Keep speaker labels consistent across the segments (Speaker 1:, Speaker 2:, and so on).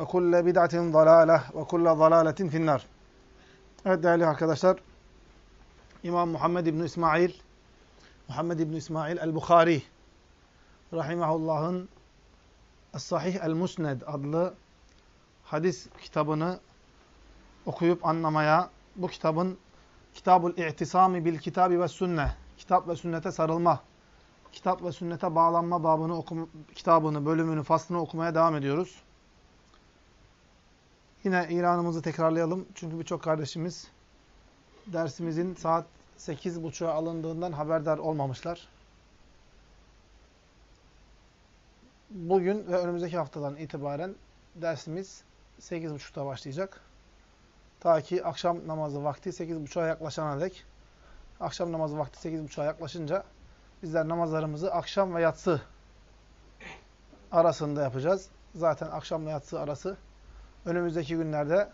Speaker 1: ve kulle bid'atin dalale ve kulle dalaletin finnar. Evet değerli arkadaşlar, İmam Muhammed İbn İsmail, Muhammed İbn İsmail el-Bukhari rahimahullah'ın Es-Sahih el-Musned adlı hadis kitabını okuyup anlamaya, bu kitabın Kitabul İ'tisami bil Kitabi ve Sünne, kitap ve sünnete sarılma, kitap ve sünnete bağlanma babını okum, kitabını, bölümünü, faslını okumaya devam ediyoruz. Yine ilanımızı tekrarlayalım. Çünkü birçok kardeşimiz dersimizin saat 8.30'a alındığından haberdar olmamışlar. Bugün ve önümüzdeki haftadan itibaren dersimiz 8.30'da başlayacak. Ta ki akşam namazı vakti 8.30'a yaklaşana dek. Akşam namazı vakti 8.30'a yaklaşınca bizler namazlarımızı akşam ve yatsı arasında yapacağız. Zaten akşamla yatsı arası önümüzdeki günlerde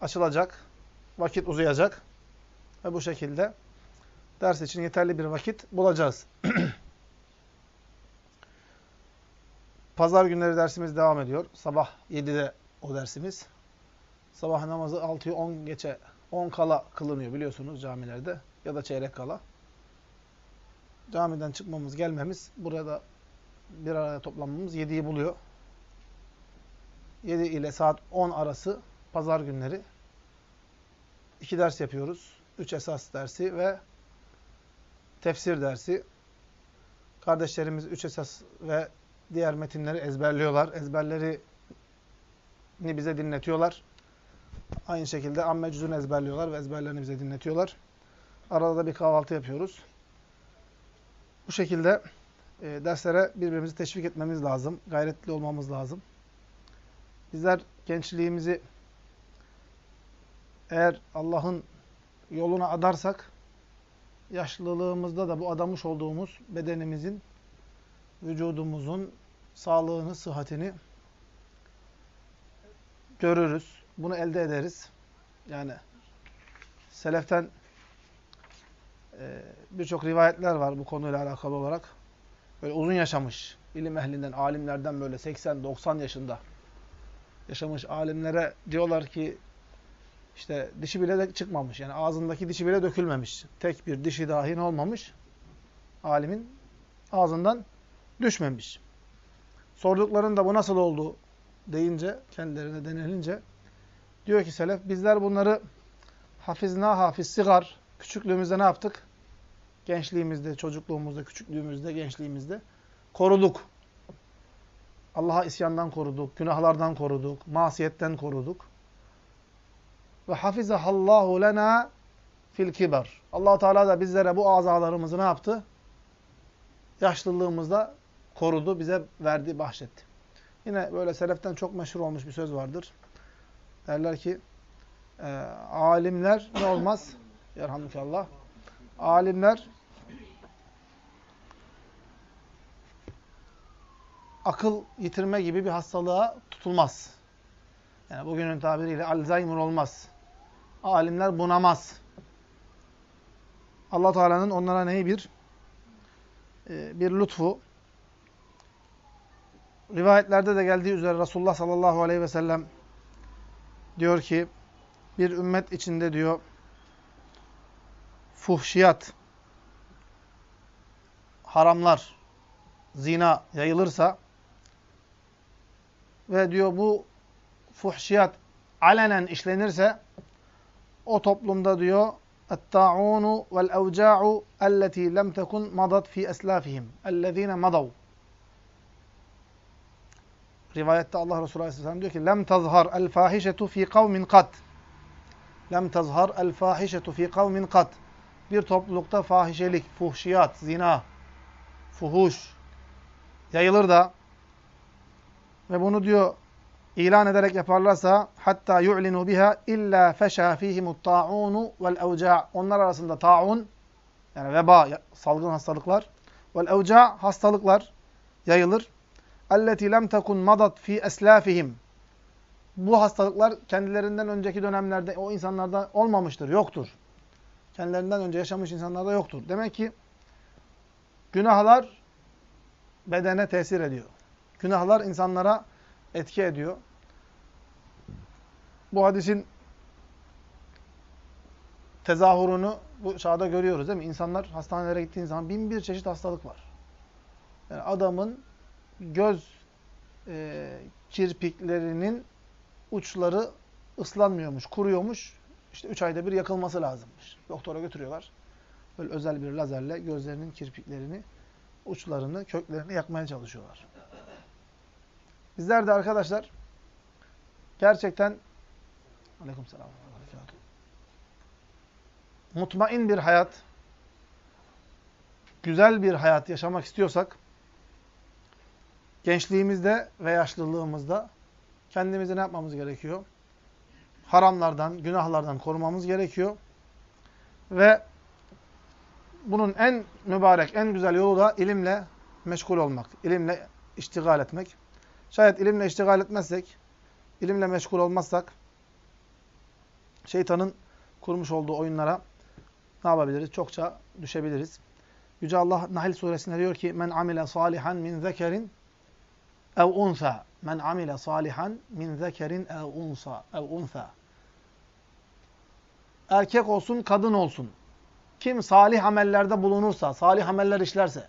Speaker 1: açılacak, vakit uzayacak ve bu şekilde ders için yeterli bir vakit bulacağız. Pazar günleri dersimiz devam ediyor. Sabah 7'de o dersimiz. Sabah namazı 6'yı 10 geçe, 10 kala kılınıyor biliyorsunuz camilerde ya da çeyrek kala. Camiden çıkmamız, gelmemiz, burada bir araya toplanmamız 7'yi buluyor. 7 ile saat 10 arası pazar günleri iki ders yapıyoruz. Üç esas dersi ve tefsir dersi. Kardeşlerimiz üç esas ve diğer metinleri ezberliyorlar. Ezberlerini bize dinletiyorlar. Aynı şekilde amme cüzünü ezberliyorlar ve ezberlerini bize dinletiyorlar. Arada da bir kahvaltı yapıyoruz. Bu şekilde e, derslere birbirimizi teşvik etmemiz lazım. Gayretli olmamız lazım. Bizler gençliğimizi eğer Allah'ın yoluna adarsak, yaşlılığımızda da bu adamış olduğumuz bedenimizin, vücudumuzun sağlığını, sıhhatini görürüz. Bunu elde ederiz. Yani seleften e, birçok rivayetler var bu konuyla alakalı olarak. Böyle uzun yaşamış, ilim ehlinden, alimlerden böyle 80-90 yaşında yaşamış alimlere diyorlar ki işte dişi bile de çıkmamış. Yani ağzındaki dişi bile dökülmemiş. Tek bir dişi dahi olmamış. Alimin ağzından düşmemiş. Sorduklarında bu nasıl oldu deyince, kendilerine denilince diyor ki selef bizler bunları hafizna hafiz sigar küçüklüğümüzde ne yaptık? Gençliğimizde, çocukluğumuzda, küçüklüğümüzde, gençliğimizde koruduk. Allah'a isyandan koruduk, günahlardan koruduk, masiyetten koruduk. Ve hafizahallahu lena fil kibar. Allah Teala da bizlere bu azalarımızı ne yaptı? Yaşlılığımızda korudu, bize verdi, bahşetti. Yine böyle seleften çok meşhur olmuş bir söz vardır. Derler ki e, alimler ne olmaz? Yerhamdülillah. Alimler akıl yitirme gibi bir hastalığa tutulmaz. Yani bugünün tabiriyle Alzheimer olmaz. Alimler bunamaz. Allah Teala'nın onlara neyi bir e, bir lütfu, rivayetlerde de geldiği üzere Resulullah sallallahu aleyhi ve sellem diyor ki bir ümmet içinde diyor fuhşiyat, haramlar, zina yayılırsa ve diyor bu fuhşiyat alenen işlenirse o toplumda diyor الطاعون والأوجاع التي لم تكن مضت في أسلافهم الذين مضوا Rivayette Allah Resulü Aleyhisselam diyor ki lem tazhar el fahişetu fi kavmin kat. Lem tazhar el fahişetu fi kavmin kat. Bir toplulukta fahişelik, fuhşiyat, zina, fuhuş yayılır da ve bunu diyor ilan ederek yaparlarsa hatta yu'linu biha illa feşa fihimut ta'unu vel evca. Onlar arasında taun yani veba, salgın hastalıklar vel evca hastalıklar yayılır. Alleti lem tekun madat fi eslafihim. Bu hastalıklar kendilerinden önceki dönemlerde o insanlarda olmamıştır, yoktur. Kendilerinden önce yaşamış insanlarda yoktur. Demek ki günahlar bedene tesir ediyor. Günahlar insanlara etki ediyor. Bu hadisin tezahürünü bu çağda görüyoruz değil mi? İnsanlar hastanelere gittiğin zaman bin bir çeşit hastalık var. Yani adamın göz e, kirpiklerinin uçları ıslanmıyormuş, kuruyormuş. İşte üç ayda bir yakılması lazımmış. Doktora götürüyorlar. Böyle özel bir lazerle gözlerinin kirpiklerini, uçlarını, köklerini yakmaya çalışıyorlar. Bizler de arkadaşlar gerçekten aleykümselam mutmain bir hayat, güzel bir hayat yaşamak istiyorsak gençliğimizde ve yaşlılığımızda kendimizi ne yapmamız gerekiyor? Haramlardan, günahlardan korumamız gerekiyor. Ve bunun en mübarek, en güzel yolu da ilimle meşgul olmak, ilimle iştigal etmek. Şayet ilimle iştigal etmezsek, ilimle meşgul olmazsak, şeytanın kurmuş olduğu oyunlara ne yapabiliriz? Çokça düşebiliriz. Yüce Allah Nahl suresinde diyor ki, Men amile salihan min zekerin ev unsa. Men amile salihan min zekerin ev unsa. Ev unsa. Erkek olsun, kadın olsun. Kim salih amellerde bulunursa, salih ameller işlerse,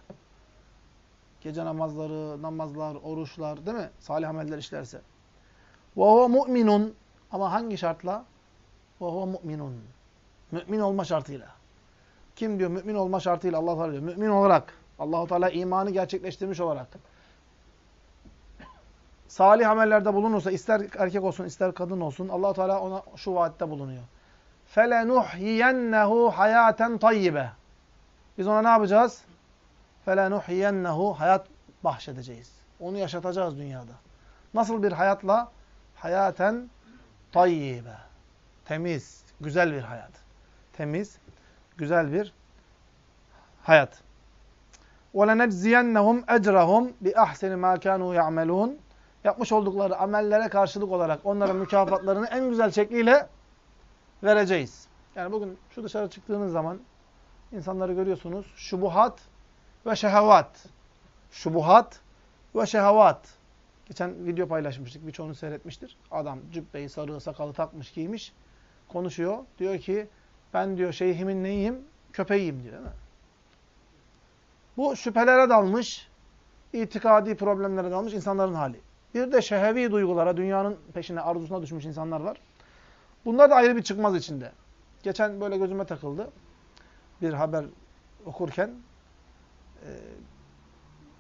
Speaker 1: Gece namazları, namazlar, oruçlar değil mi? Salih ameller işlerse. Ve huve mu'minun. Ama hangi şartla? Ve huve mu'minun. Mümin olma şartıyla. Kim diyor? Mümin olma şartıyla Allah Teala diyor. Mümin olarak. Allahu Teala imanı gerçekleştirmiş olarak. Salih amellerde bulunursa ister erkek olsun ister kadın olsun Allah Teala ona şu vaatte bulunuyor. Felenuhyiyennehu hayaten tayyibe. Biz ona ne yapacağız? فَلَنُحْيَنَّهُ Hayat bahşedeceğiz. Onu yaşatacağız dünyada. Nasıl bir hayatla? Hayaten tayyibe. Temiz, güzel bir hayat. Temiz, güzel bir hayat. وَلَنَجْزِيَنَّهُمْ اَجْرَهُمْ بِأَحْسَنِ مَا كَانُوا يَعْمَلُونَ Yapmış oldukları amellere karşılık olarak onların mükafatlarını en güzel şekliyle vereceğiz. Yani bugün şu dışarı çıktığınız zaman insanları görüyorsunuz. Şubuhat ve şehavat. Şubuhat ve şehavat. Geçen video paylaşmıştık. Birçoğunu seyretmiştir. Adam cübbeyi, sarığı, sakalı takmış, giymiş. Konuşuyor. Diyor ki ben diyor şeyhimin neyim? Köpeğiyim diyor değil mi? Bu şüphelere dalmış, itikadi problemlere dalmış insanların hali. Bir de şehevi duygulara, dünyanın peşine, arzusuna düşmüş insanlar var. Bunlar da ayrı bir çıkmaz içinde. Geçen böyle gözüme takıldı. Bir haber okurken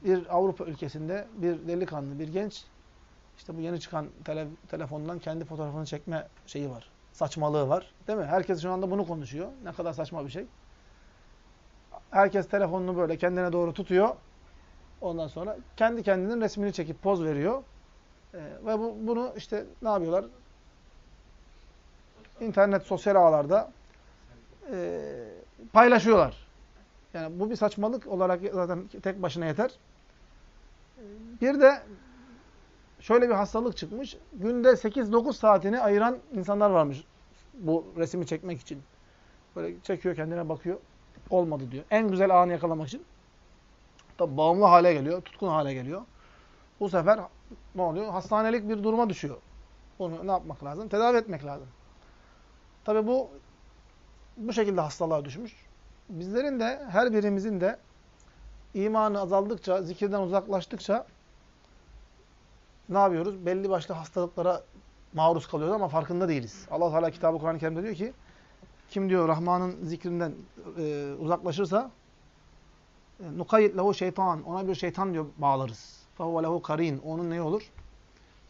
Speaker 1: bir Avrupa ülkesinde bir delikanlı, bir genç işte bu yeni çıkan tele, telefondan kendi fotoğrafını çekme şeyi var. Saçmalığı var. Değil mi? Herkes şu anda bunu konuşuyor. Ne kadar saçma bir şey. Herkes telefonunu böyle kendine doğru tutuyor. Ondan sonra kendi kendinin resmini çekip poz veriyor. Ee, ve bu, bunu işte ne yapıyorlar? internet, sosyal ağlarda e, paylaşıyorlar. Yani bu bir saçmalık olarak zaten tek başına yeter. Bir de şöyle bir hastalık çıkmış. Günde 8-9 saatini ayıran insanlar varmış bu resmi çekmek için. Böyle çekiyor, kendine bakıyor. Olmadı diyor. En güzel anı yakalamak için. Tabi bağımlı hale geliyor, tutkun hale geliyor. bu sefer ne oluyor? Hastanelik bir duruma düşüyor. Bunu ne yapmak lazım? Tedavi etmek lazım. Tabi bu bu şekilde hastalığa düşmüş. Bizlerin de her birimizin de imanı azaldıkça, zikirden uzaklaştıkça ne yapıyoruz? Belli başlı hastalıklara maruz kalıyoruz ama farkında değiliz. Allah Teala kitabı Kur'an-ı Kerim'de diyor ki kim diyor Rahman'ın zikrinden e, uzaklaşırsa nukayyit lehu şeytan ona bir şeytan diyor bağlarız. Fehuve lehu karin. Onun ne olur?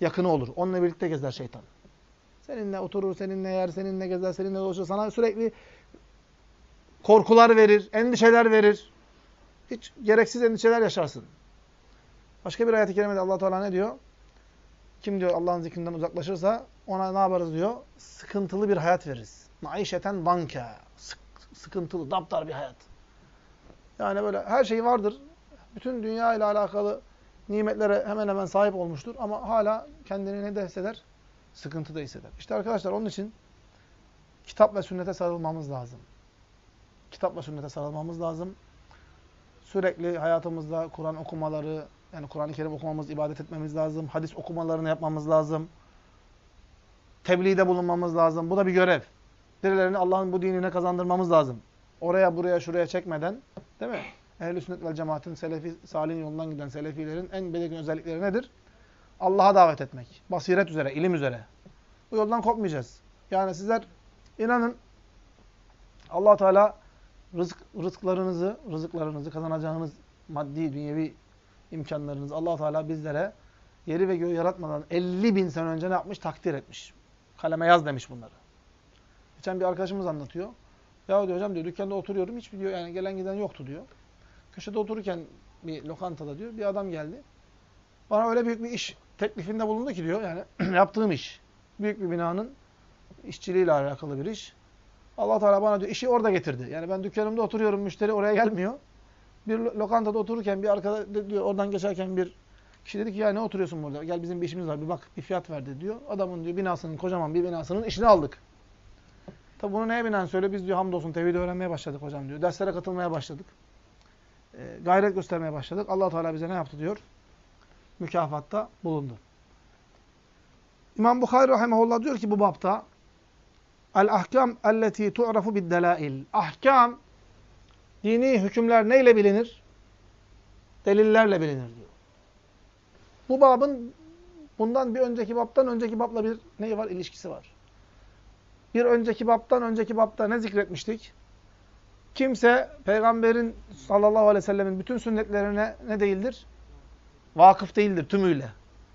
Speaker 1: Yakını olur. Onunla birlikte gezer şeytan. Seninle oturur, seninle yer, seninle gezer, seninle dolaşır. Sana sürekli korkular verir, endişeler verir. Hiç gereksiz endişeler yaşarsın. Başka bir ayet-i kerimede Allah Teala ne diyor? Kim diyor Allah'ın zikrinden uzaklaşırsa ona ne yaparız diyor? Sıkıntılı bir hayat veririz. Maişeten banka. Sık, sıkıntılı, daptar bir hayat. Yani böyle her şey vardır. Bütün dünya ile alakalı nimetlere hemen hemen sahip olmuştur. Ama hala kendini ne de hisseder? Sıkıntı da hisseder. İşte arkadaşlar onun için kitap ve sünnete sarılmamız lazım. Kitap ve sünnete sarılmamız lazım. Sürekli hayatımızda Kur'an okumaları, yani Kur'an-ı Kerim okumamız, ibadet etmemiz lazım. Hadis okumalarını yapmamız lazım. Tebliğde bulunmamız lazım. Bu da bir görev. Birilerini Allah'ın bu dinine kazandırmamız lazım. Oraya, buraya, şuraya çekmeden, değil mi? Ehl-i sünnet vel cemaatin, selefi, salih yolundan giden selefilerin en belirgin özellikleri nedir? Allah'a davet etmek. Basiret üzere, ilim üzere. Bu yoldan kopmayacağız. Yani sizler inanın allah Teala rızık, rızıklarınızı, rızıklarınızı, kazanacağınız maddi, dünyevi imkanlarınızı allah Teala bizlere yeri ve göğü yaratmadan 50 bin sene önce ne yapmış? Takdir etmiş. Kaleme yaz demiş bunları. Geçen bir arkadaşımız anlatıyor. Ya diyor hocam diyor dükkanda oturuyorum hiç diyor yani gelen giden yoktu diyor. Köşede otururken bir lokantada diyor bir adam geldi. Bana öyle büyük bir iş teklifinde bulundu ki diyor yani yaptığım iş. Büyük bir binanın işçiliğiyle alakalı bir iş. Allah Teala bana diyor işi orada getirdi. Yani ben dükkanımda oturuyorum müşteri oraya gelmiyor. Bir lokantada otururken bir arkada diyor oradan geçerken bir kişi dedi ki ya ne oturuyorsun burada? Gel bizim bir işimiz var bir bak bir fiyat verdi diyor. Adamın diyor binasının kocaman bir binasının işini aldık. Tabi bunu neye binen söyle biz diyor hamdolsun tevhid öğrenmeye başladık hocam diyor. Derslere katılmaya başladık. E, gayret göstermeye başladık. allah Teala bize ne yaptı diyor? Mükafatta bulundu. İmam Bukhari rahimahullah diyor ki bu bapta El-ahkam elleti tu'rafu bid-delail. Ahkam dini hükümler neyle bilinir? Delillerle bilinir diyor. Bu babın bundan bir önceki babtan önceki babla bir neyi var? ilişkisi var. Bir önceki babtan önceki babta ne zikretmiştik? Kimse peygamberin sallallahu aleyhi ve sellemin bütün sünnetlerine ne değildir? Vakıf değildir tümüyle.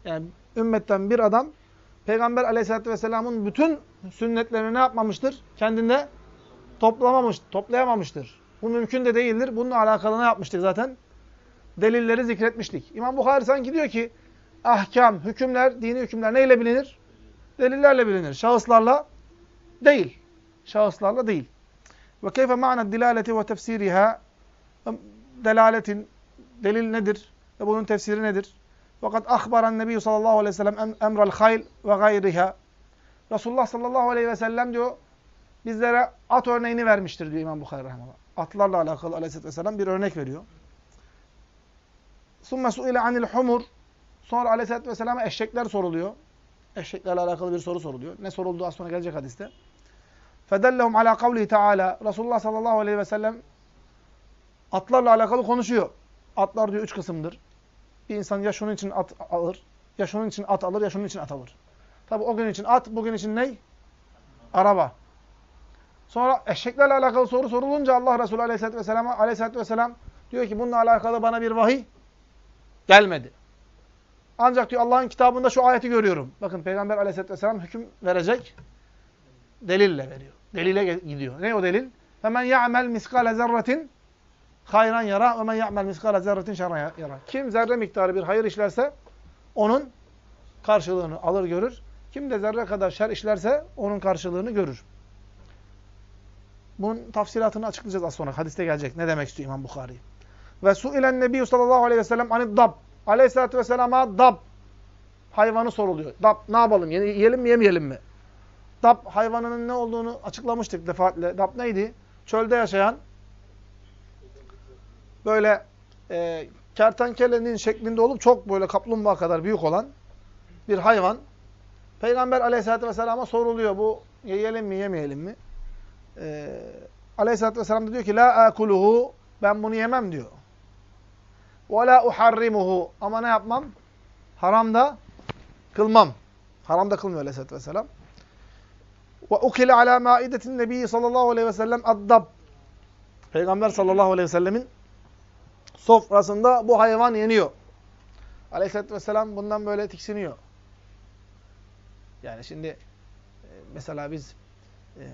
Speaker 1: Yani ümmetten bir adam peygamber aleyhissalatü vesselamın bütün sünnetlerini ne yapmamıştır? Kendinde toplamamış, toplayamamıştır. Bu mümkün de değildir. Bununla alakalı ne yapmıştık zaten? Delilleri zikretmiştik. İmam Bukhari sanki diyor ki ahkam, hükümler, dini hükümler neyle bilinir? Delillerle bilinir. Şahıslarla değil. Şahıslarla değil. Ve keyfe ma'na dilaleti ve tefsiriha delaletin delil nedir? Ve bunun tefsiri nedir? Fakat ahbaran Nebi sallallahu aleyhi ve sellem emrel hayl ve gayriha. Resulullah sallallahu aleyhi ve sellem diyor bizlere at örneğini vermiştir diyor İmam Bukhari rahmetullah. Atlarla alakalı aleyhisselatü vesselam bir örnek veriyor. Sümme suile anil humur. Sonra aleyhisselatü vesselam'a eşekler soruluyor. Eşeklerle alakalı bir soru soruluyor. Ne sorulduğu az sonra gelecek hadiste. Fedellehum ala kavlihi teala. Resulullah sallallahu aleyhi ve sellem atlarla alakalı konuşuyor. Atlar diyor üç kısımdır. Bir insan ya şunun için at alır, ya şunun için at alır, ya şunun için at alır. Tabi o gün için at, bugün için ne? Araba. Sonra eşeklerle alakalı soru sorulunca Allah Resulü aleyhisselatü vesselam'a aleyhisselatü vesselam diyor ki bununla alakalı bana bir vahiy gelmedi. Ancak diyor Allah'ın kitabında şu ayeti görüyorum. Bakın Peygamber aleyhisselatü vesselam hüküm verecek. Delille veriyor. Delile gidiyor. Ne o delil? Hemen ya'mel miskale zerretin hayran yara ve men ya'mel miskale zerretin şerran yara. Kim zerre miktarı bir hayır işlerse onun karşılığını alır görür. Kim de zerre kadar şer işlerse onun karşılığını görür. Bunun tafsilatını açıklayacağız az sonra. Hadiste gelecek. Ne demek istiyor İmam Bukhari? Ve su'ilen nebi sallallahu aleyhi ve sellem anid dab. Aleyhissalatü vesselama dab hayvanı soruluyor. Dab ne yapalım? Yiyelim mi yemeyelim mi? Dab hayvanının ne olduğunu açıklamıştık defaatle. Dab neydi? Çölde yaşayan böyle e, kertenkelenin şeklinde olup çok böyle kaplumbağa kadar büyük olan bir hayvan. Peygamber aleyhissalatü vesselama soruluyor bu yiyelim mi yemeyelim mi? Ee, aleyhissalatü vesselam da diyor ki la akuluhu ben bunu yemem diyor. Ve la uharrimuhu ama ne yapmam? Haramda kılmam. Haramda kılmıyor aleyhissalatü vesselam. Ve ukile ala maidetin nebi sallallahu aleyhi ve sellem addab. Peygamber sallallahu aleyhi ve sellemin sofrasında bu hayvan yeniyor. Aleyhisselatü vesselam bundan böyle tiksiniyor. Yani şimdi e, mesela biz e,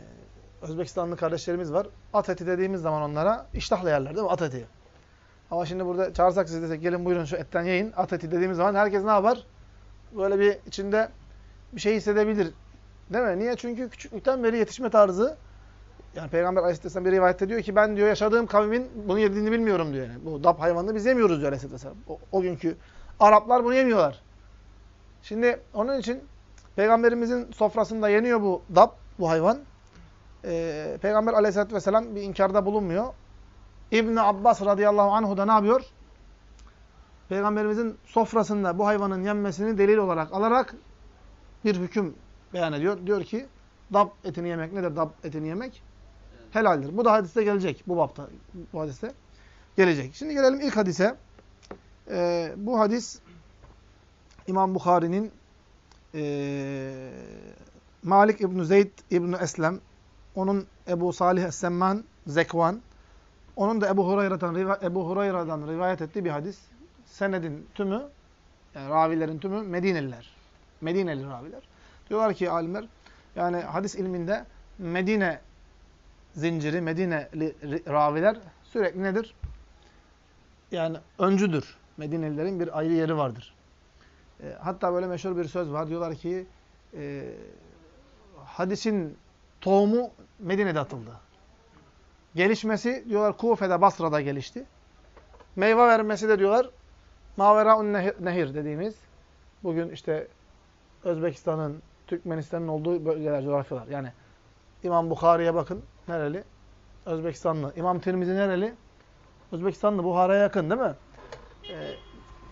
Speaker 1: Özbekistanlı kardeşlerimiz var. At eti dediğimiz zaman onlara iştahla yerler değil mi? At eti. Ama şimdi burada çağırsak sizi desek gelin buyurun şu etten yiyin. At eti dediğimiz zaman herkes ne yapar? Böyle bir içinde bir şey hissedebilir. Değil mi? Niye? Çünkü küçüklükten beri yetişme tarzı yani Peygamber Aleyhisselam bir rivayette diyor ki ben diyor yaşadığım kavmin bunu yediğini bilmiyorum diyor. Yani. Bu dap hayvanını biz yemiyoruz diyor Aleyhisselam. O, o günkü Araplar bunu yemiyorlar. Şimdi onun için Peygamberimizin sofrasında yeniyor bu dap, bu hayvan. Ee, Peygamber Aleyhisselatü vesselam bir inkarda bulunmuyor. İbn Abbas radıyallahu anhu da ne yapıyor? Peygamberimizin sofrasında bu hayvanın yenmesini delil olarak alarak bir hüküm beyan ediyor. Diyor ki dap etini yemek nedir dap etini yemek? Helaldir. Bu da hadiste gelecek. Bu bapta bu hadiste gelecek. Şimdi gelelim ilk hadise. Ee, bu hadis İmam Bukhari'nin e, Malik İbn Zeyd İbn Eslem onun Ebu Salih Es-Semman Zekvan onun da Ebu Hurayra'dan Ebu Hurayra'dan rivayet ettiği bir hadis. Senedin tümü yani ravilerin tümü Medineliler. Medineli raviler. Diyorlar ki alimler yani hadis ilminde Medine zinciri, Medineli raviler sürekli nedir? Yani öncüdür. Medinelilerin bir ayrı yeri vardır. E, hatta böyle meşhur bir söz var. Diyorlar ki e, hadisin tohumu Medine'de atıldı. Gelişmesi diyorlar Kufe'de, Basra'da gelişti. Meyve vermesi de diyorlar Maveraun Nehir dediğimiz bugün işte Özbekistan'ın, Türkmenistan'ın olduğu bölgeler, coğrafyalar. Yani İmam Bukhari'ye bakın. Nereli? Özbekistanlı. İmam Tirmizi nereli? Özbekistanlı. Buhara'ya yakın değil mi? Ee,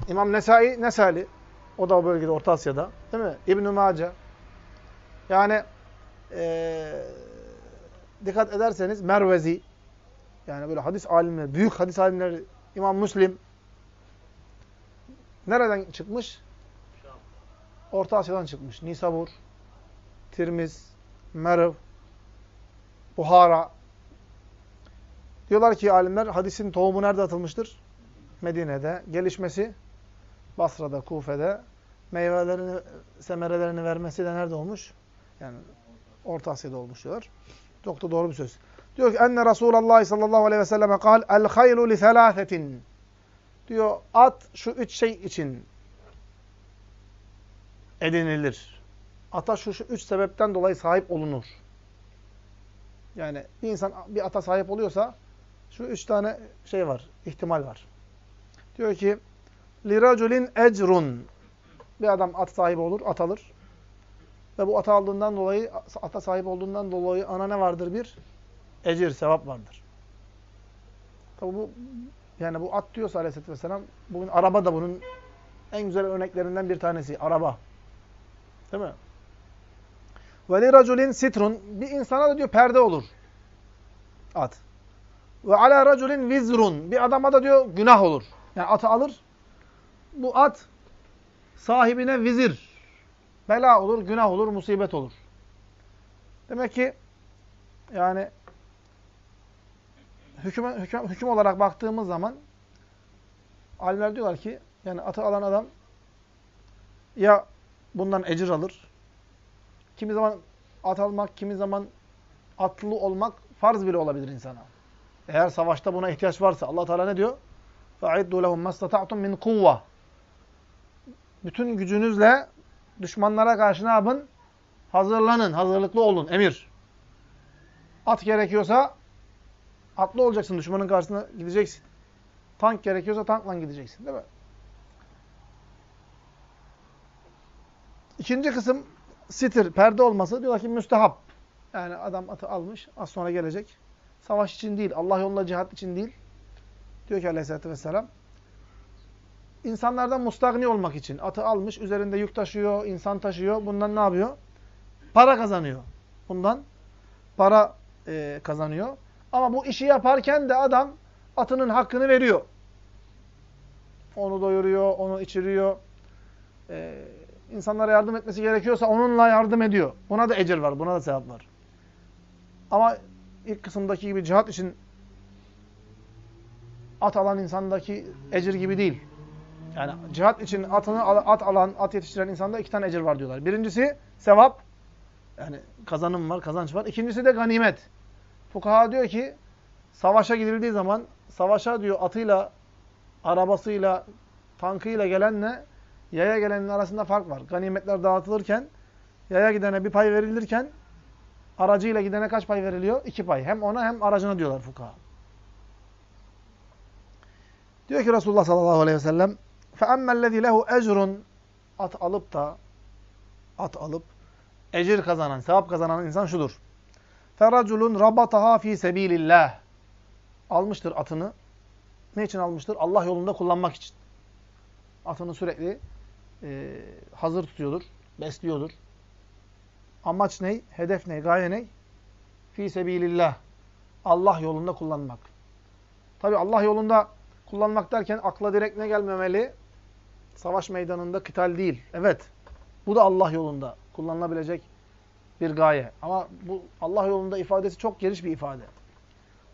Speaker 1: İmam Nesai, Nesali. O da o bölgede, Orta Asya'da. Değil mi? İbn-i Mace. Yani ee, dikkat ederseniz Mervezi. Yani böyle hadis alimleri, büyük hadis alimleri, İmam Müslim. Nereden çıkmış? Orta Asya'dan çıkmış. Nisabur, Tirmiz, Merv, Buhara. Diyorlar ki alimler hadisin tohumu nerede atılmıştır? Medine'de. Gelişmesi Basra'da, Kufe'de. Meyvelerini, semerelerini vermesi de nerede olmuş? Yani Orta Asya'da olmuş diyorlar. Çok da doğru bir söz. Diyor ki enne Resulullah sallallahu aleyhi ve selleme kal el haylu li thelâthetin. Diyor at şu üç şey için edinilir. Ata şu, şu üç sebepten dolayı sahip olunur. Yani bir insan bir ata sahip oluyorsa şu üç tane şey var, ihtimal var. Diyor ki liraculin ecrun bir adam at sahibi olur, at alır. Ve bu ata aldığından dolayı, ata sahip olduğundan dolayı ana ne vardır? Bir ecir, sevap vardır. Tabi bu yani bu at diyorsa aleyhissalatü vesselam bugün araba da bunun en güzel örneklerinden bir tanesi. Araba. Değil mi? Ve liraculin sitrun. Bir insana da diyor perde olur. At. Ve ala raculin vizrun. Bir adama da diyor günah olur. Yani atı alır Bu at sahibine vizir. Bela olur, günah olur, musibet olur. Demek ki yani hüküm, hüküm, hüküm olarak baktığımız zaman alimler diyorlar ki yani atı alan adam ya bundan ecir alır. Kimi zaman at almak, kimi zaman atlı olmak farz bile olabilir insana. Eğer savaşta buna ihtiyaç varsa Allah Teala ne diyor? فَاَعِدُّ لَهُمْ مَسْتَطَعْتُمْ min kuvve. bütün gücünüzle düşmanlara karşı ne yapın? Hazırlanın, hazırlıklı olun, emir. At gerekiyorsa atlı olacaksın, düşmanın karşısına gideceksin. Tank gerekiyorsa tankla gideceksin, değil mi? İkinci kısım sitir, perde olması diyorlar ki müstehap. Yani adam atı almış, az sonra gelecek. Savaş için değil, Allah yolunda cihat için değil. Diyor ki aleyhissalatü vesselam, insanlardan mustagni olmak için. Atı almış, üzerinde yük taşıyor, insan taşıyor. Bundan ne yapıyor? Para kazanıyor. Bundan para e, kazanıyor. Ama bu işi yaparken de adam atının hakkını veriyor. Onu doyuruyor, onu içiriyor. Ee, insanlara yardım etmesi gerekiyorsa onunla yardım ediyor. Buna da ecir var, buna da sevap var. Ama ilk kısımdaki gibi cihat için at alan insandaki ecir gibi değil. Yani cihat için atını at alan, at yetiştiren insanda iki tane ecir var diyorlar. Birincisi sevap. Yani kazanım var, kazanç var. İkincisi de ganimet. Fukaha diyor ki savaşa gidildiği zaman savaşa diyor atıyla, arabasıyla, tankıyla gelenle yaya gelenin arasında fark var. Ganimetler dağıtılırken yaya gidene bir pay verilirken aracıyla gidene kaç pay veriliyor? İki pay. Hem ona hem aracına diyorlar fukaha. Diyor ki Resulullah sallallahu aleyhi ve sellem فَاَمَّا الَّذ۪ي لَهُ اَجْرٌ At alıp da at alıp ecir kazanan, sevap kazanan insan şudur. فَرَجُلٌ رَبَطَهَا ف۪ي سَب۪يلِ اللّٰهِ Almıştır atını. Ne için almıştır? Allah yolunda kullanmak için. Atını sürekli e, hazır tutuyordur, besliyordur. Amaç ne? Hedef ne? Gaye ne? Fî sebilillah. Allah yolunda kullanmak. Tabi Allah yolunda kullanmak derken akla direkt ne gelmemeli? Savaş meydanında kıtal değil. Evet. Bu da Allah yolunda kullanılabilecek bir gaye. Ama bu Allah yolunda ifadesi çok geniş bir ifade.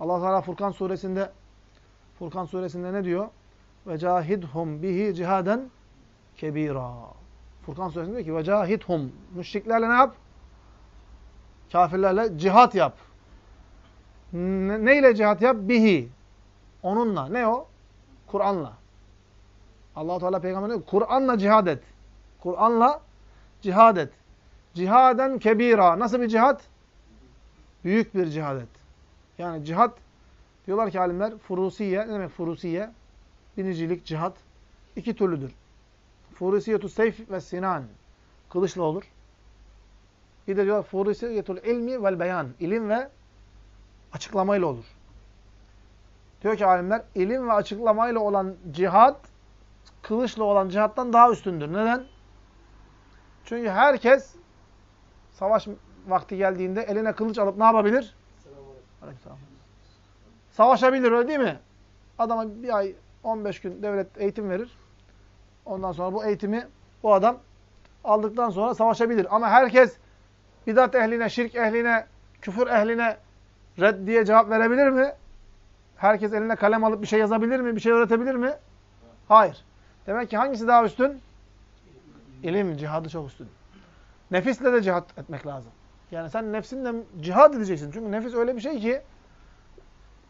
Speaker 1: Allah Teala Furkan suresinde Furkan suresinde ne diyor? Ve cahidhum bihi cihaden kebira. Furkan suresinde diyor ki ve cahidhum müşriklerle ne yap? Kafirlerle cihat yap. Ne, neyle cihat yap? Bihi. Onunla. Ne o? Kur'an'la. Allah Teala peygamber diyor Kur'an'la cihad et. Kur'an'la cihad et. Cihaden kebira. Nasıl bir cihat? Büyük bir cihad et. Yani cihat diyorlar ki alimler furusiye. Ne demek furusiye? Binicilik, cihat. iki türlüdür. Furusiyetu seyf ve sinan. Kılıçla olur. Bir de diyor furusiyetul ilmi vel beyan. İlim ve açıklamayla olur. Diyor ki alimler ilim ve açıklamayla olan cihat kılıçla olan cihattan daha üstündür. Neden? Çünkü herkes savaş vakti geldiğinde eline kılıç alıp ne yapabilir? Savaşabilir öyle değil mi? Adama bir ay 15 gün devlet eğitim verir. Ondan sonra bu eğitimi bu adam aldıktan sonra savaşabilir. Ama herkes bidat ehline, şirk ehline, küfür ehline red diye cevap verebilir mi? Herkes eline kalem alıp bir şey yazabilir mi? Bir şey öğretebilir mi? Hayır. Demek ki hangisi daha üstün? İlim, cihadı çok üstün. Nefisle de cihat etmek lazım. Yani sen nefsinle cihad edeceksin. Çünkü nefis öyle bir şey ki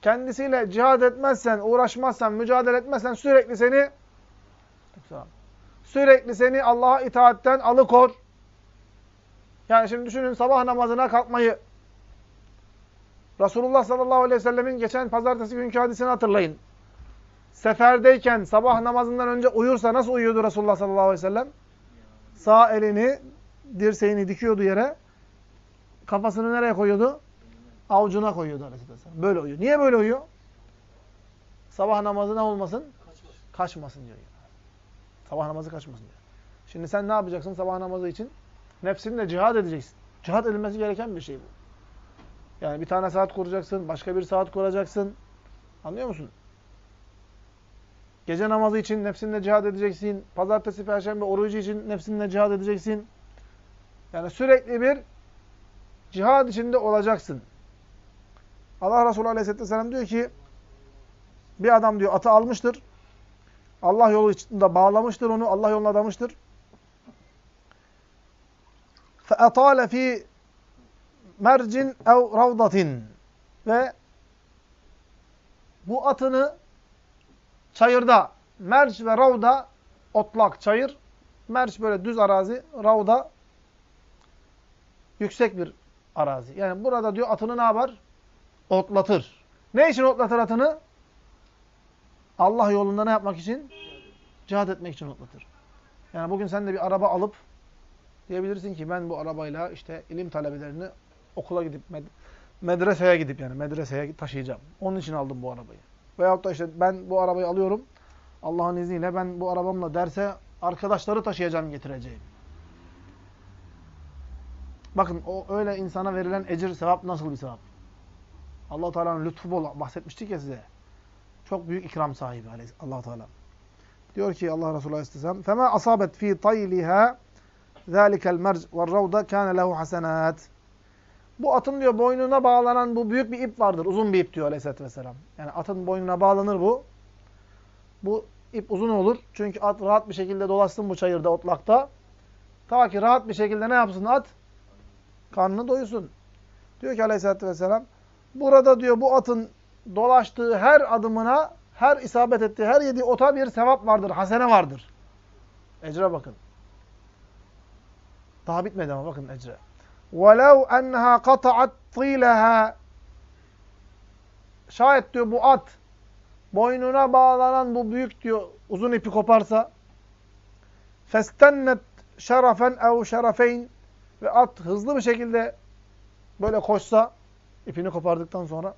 Speaker 1: kendisiyle cihad etmezsen, uğraşmazsan, mücadele etmezsen sürekli seni sürekli seni Allah'a itaatten alıkor. Yani şimdi düşünün sabah namazına kalkmayı Resulullah sallallahu aleyhi ve sellemin geçen pazartesi günkü hadisini hatırlayın. Seferdeyken sabah namazından önce uyursa nasıl uyuyordu Resulullah sallallahu aleyhi ve sellem? Sağ elini, dirseğini dikiyordu yere. Kafasını nereye koyuyordu? Avucuna koyuyordu aleyhisselam. Böyle uyuyor. Niye böyle uyuyor? Sabah namazı ne olmasın? Kaçmasın, kaçmasın diyor. Sabah namazı kaçmasın diyor. Şimdi sen ne yapacaksın sabah namazı için? Nefsinle cihad edeceksin. Cihad edilmesi gereken bir şey bu. Yani bir tane saat kuracaksın, başka bir saat kuracaksın. Anlıyor musun? Gece namazı için nefsinle cihad edeceksin. Pazartesi, perşembe orucu için nefsinle cihad edeceksin. Yani sürekli bir cihad içinde olacaksın. Allah Resulü Aleyhisselatü Vesselam diyor ki bir adam diyor atı almıştır. Allah yolu içinde bağlamıştır onu. Allah yoluna adamıştır. فَاَطَالَ ف۪ي mercin ev ravdatin ve bu atını çayırda merç ve ravda otlak çayır merç böyle düz arazi ravda yüksek bir arazi. Yani burada diyor atını ne yapar? Otlatır. Ne için otlatır atını? Allah yolunda ne yapmak için? Cihad etmek için otlatır. Yani bugün sen de bir araba alıp diyebilirsin ki ben bu arabayla işte ilim talebelerini okula gidip med medreseye gidip yani medreseye taşıyacağım. Onun için aldım bu arabayı. Veyahut da işte ben bu arabayı alıyorum. Allah'ın izniyle ben bu arabamla derse arkadaşları taşıyacağım getireceğim. Bakın o öyle insana verilen ecir sevap nasıl bir sevap? Allah Teala'nın lütfu bol bahsetmiştik ya size. Çok büyük ikram sahibi Allah Teala. Diyor ki Allah Resulü Aleyhisselam: "Fema asabet fi tayliha zalikel merc ve'r-ravda kana lehu hasenat." Bu atın diyor boynuna bağlanan bu büyük bir ip vardır. Uzun bir ip diyor Aleyhisselatü Vesselam. Yani atın boynuna bağlanır bu. Bu ip uzun olur. Çünkü at rahat bir şekilde dolaşsın bu çayırda, otlakta. Ta ki rahat bir şekilde ne yapsın at? Karnını doyusun. Diyor ki Aleyhisselatü Vesselam, burada diyor bu atın dolaştığı her adımına, her isabet ettiği, her yediği ota bir sevap vardır, hasene vardır. Ecre bakın. Daha bitmedi ama bakın ecre. وَلَوْ اَنَّهَا قَطَعَتْ طِيلَهَا Şayet diyor bu at, boynuna bağlanan bu büyük diyor uzun ipi koparsa فَاسْتَنَّتْ şerafen ev şerefeyn ve at hızlı bir şekilde böyle koşsa ipini kopardıktan sonra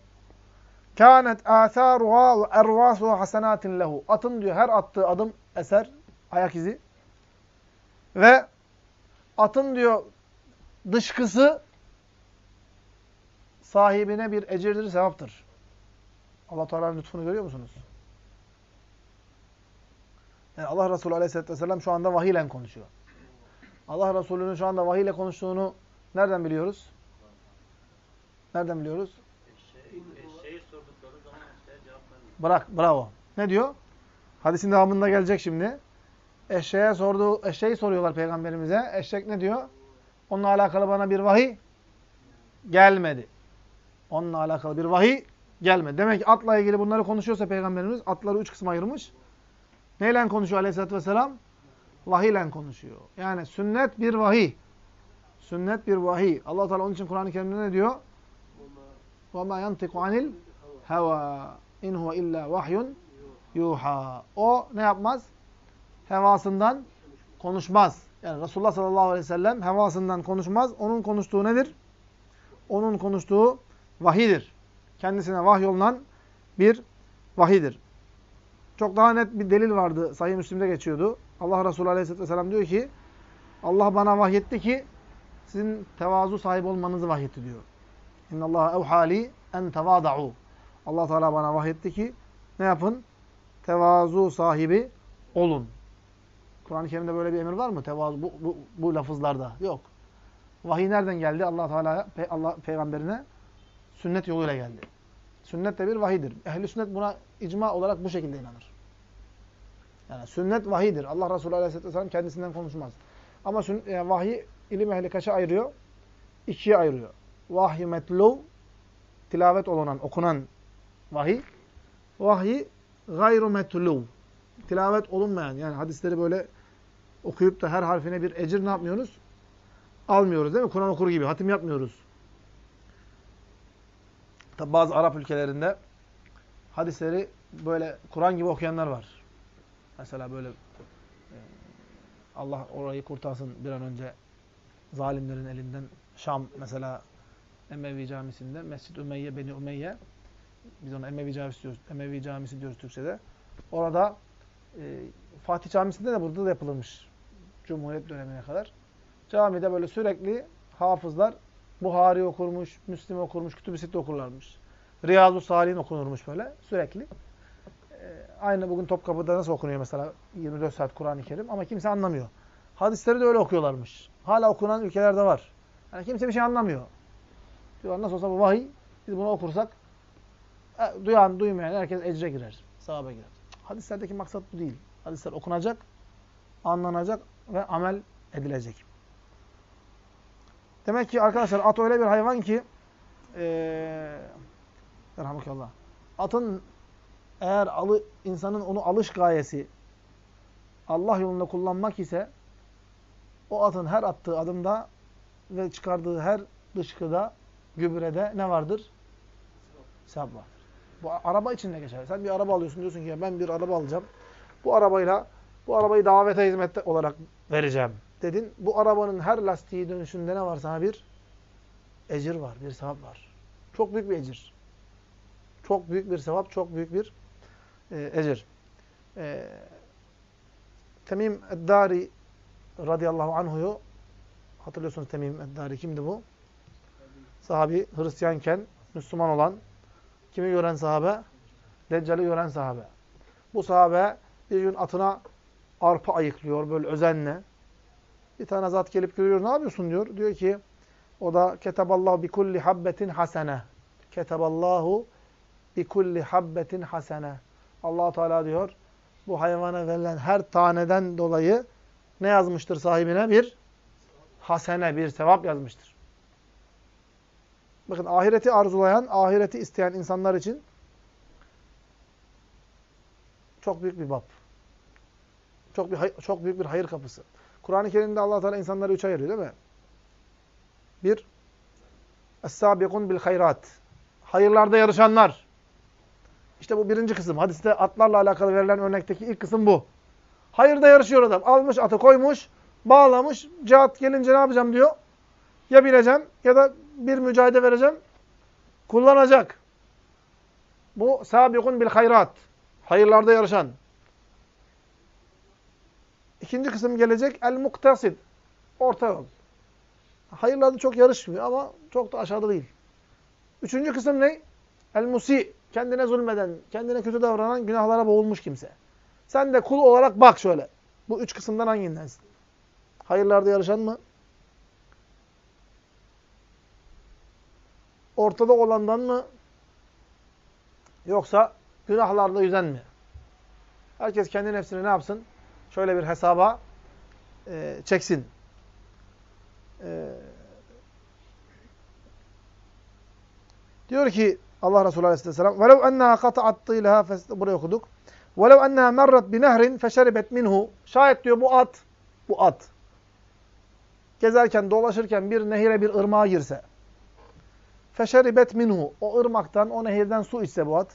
Speaker 1: kânet âthâruhâ ve ervâsuhâ hasenâtin lehu. Atın diyor her attığı adım eser, ayak izi. Ve atın diyor dışkısı sahibine bir ecirdir, sevaptır. Allah Teala'nın lütfunu görüyor musunuz? Yani Allah Resulü Aleyhisselatü Vesselam şu anda vahiy ile konuşuyor. Allah Resulü'nün şu anda vahiy ile konuştuğunu nereden biliyoruz? Nereden biliyoruz? Bırak, bravo. Ne diyor? Hadisin devamında gelecek şimdi. Eşeğe sordu, eşeği soruyorlar peygamberimize. Eşek ne diyor? Onunla alakalı bana bir vahiy gelmedi. Onunla alakalı bir vahiy gelmedi. Demek ki atla ilgili bunları konuşuyorsa peygamberimiz atları üç kısma ayırmış. Neyle konuşuyor aleyhissalatü vesselam? Vahiy ile konuşuyor. Yani sünnet bir vahiy. Sünnet bir vahiy. Allah Teala onun için Kur'an-ı Kerim'de ne diyor? وَمَا يَنْتِقُ عَنِ الْهَوَى اِنْ هُوَ اِلَّا vahyun yuha. O ne yapmaz? Hevasından konuşmaz. Yani Resulullah sallallahu aleyhi ve sellem hevasından konuşmaz. Onun konuştuğu nedir? Onun konuştuğu vahidir. Kendisine vahyolunan bir vahidir. Çok daha net bir delil vardı. Sahih Müslim'de geçiyordu. Allah Resulü aleyhisselatü vesselam diyor ki Allah bana vahyetti ki sizin tevazu sahibi olmanızı vahyetti diyor. İnna Allah evhali en tevada'u. Allah Teala bana vahyetti ki ne yapın? Tevazu sahibi olun. Kur'an-ı Kerim'de böyle bir emir var mı? Tevazu bu, bu, bu lafızlarda. Yok. Vahiy nereden geldi? Allah Teala pe Allah peygamberine sünnet yoluyla geldi. Sünnet de bir vahidir. Ehli sünnet buna icma olarak bu şekilde inanır. Yani sünnet vahidir. Allah Resulü Aleyhisselatü Vesselam kendisinden konuşmaz. Ama yani e, vahiy ilim ehli kaça ayırıyor? İkiye ayırıyor. Vahiy metlu, tilavet olunan, okunan vahiy. Vahiy gayru metlu, tilavet olunmayan. Yani hadisleri böyle okuyup da her harfine bir ecir ne yapmıyoruz? Almıyoruz değil mi? Kur'an okur gibi. Hatim yapmıyoruz. Tabi bazı Arap ülkelerinde hadisleri böyle Kur'an gibi okuyanlar var. Mesela böyle e, Allah orayı kurtarsın bir an önce zalimlerin elinden Şam mesela Emevi camisinde Mescid Ümeyye Beni Ümeyye biz ona Emevi camisi diyoruz. Emevi camisi diyoruz Türkçede. Orada e, Fatih Camisi'nde de burada da yapılmış. Cumhuriyet dönemine kadar. Camide böyle sürekli hafızlar Buhari okurmuş, Müslim okurmuş, Kütüb-i Sitte okurlarmış. Riyazu Salih'in okunurmuş böyle sürekli. Ee, aynı bugün Topkapı'da nasıl okunuyor mesela 24 saat Kur'an-ı Kerim ama kimse anlamıyor. Hadisleri de öyle okuyorlarmış. Hala okunan ülkelerde var. Yani kimse bir şey anlamıyor. Diyorlar nasıl olsa bu vahiy, biz bunu okursak e, duyan, duymayan herkes ecre girer, sahaba girer. Hadislerdeki maksat bu değil. Hadisler okunacak, anlanacak ve amel edilecek. Demek ki arkadaşlar at öyle bir hayvan ki ee. Atın eğer alı, insanın onu alış gayesi Allah yolunda kullanmak ise o atın her attığı adımda ve çıkardığı her dışkıda, gübrede ne vardır? Sevap vardır. Bu araba için de geçer. Sen bir araba alıyorsun diyorsun ki ben bir araba alacağım. Bu arabayla bu arabayı davete hizmette olarak vereceğim dedin. Bu arabanın her lastiği dönüşünde ne var sana bir ecir var, bir sevap var. Çok büyük bir ecir. Çok büyük bir sevap, çok büyük bir e, ecir. e, Temim Eddari radıyallahu anhu'yu hatırlıyorsunuz Temim Eddari kimdi bu? Sahabi Hristiyanken Müslüman olan kimi gören sahabe? Deccal'i gören sahabe. Bu sahabe bir gün atına arpa ayıklıyor böyle özenle. Bir tane zat gelip görüyor. Ne yapıyorsun diyor. Diyor ki o da keteballahu bi kulli habbetin hasene. Keteballahu bi kulli habbetin hasene. Allah Teala diyor bu hayvana verilen her taneden dolayı ne yazmıştır sahibine? Bir hasene, bir sevap yazmıştır. Bakın ahireti arzulayan, ahireti isteyen insanlar için çok büyük bir bab. Çok bir çok büyük bir hayır kapısı. Kur'an-ı Kerim'de Allah Teala insanları üç ayırıyor değil mi? Bir, Es-sâbikun bil hayrat. Hayırlarda yarışanlar. İşte bu birinci kısım. Hadiste atlarla alakalı verilen örnekteki ilk kısım bu. Hayırda yarışıyor adam. Almış atı koymuş, bağlamış. Cihat gelince ne yapacağım diyor. Ya bineceğim ya da bir mücadele vereceğim. Kullanacak. Bu sabikun bil hayrat. Hayırlarda yarışan. İkinci kısım gelecek. El-muktasid. Orta yol. Hayırlarda çok yarışmıyor ama çok da aşağıda değil. Üçüncü kısım ne? El-musi. Kendine zulmeden, kendine kötü davranan, günahlara boğulmuş kimse. Sen de kul olarak bak şöyle. Bu üç kısımdan hangindensin? Hayırlarda yarışan mı? Ortada olandan mı? Yoksa günahlarda yüzen mi? Herkes kendi nefsini ne yapsın? Şöyle bir hesaba e, çeksin. E, diyor ki Allah Resulü Aleyhisselam وَلَوْ اَنَّهَا قَطَعَتْ طِيلَهَا Buraya okuduk. وَلَوْ اَنَّهَا مَرَّتْ بِنَهْرٍ فَشَرِبَتْ minhu. Şayet diyor bu at, bu at gezerken, dolaşırken bir nehire, bir ırmağa girse feşeribet minhu. O ırmaktan, o nehirden su içse bu at.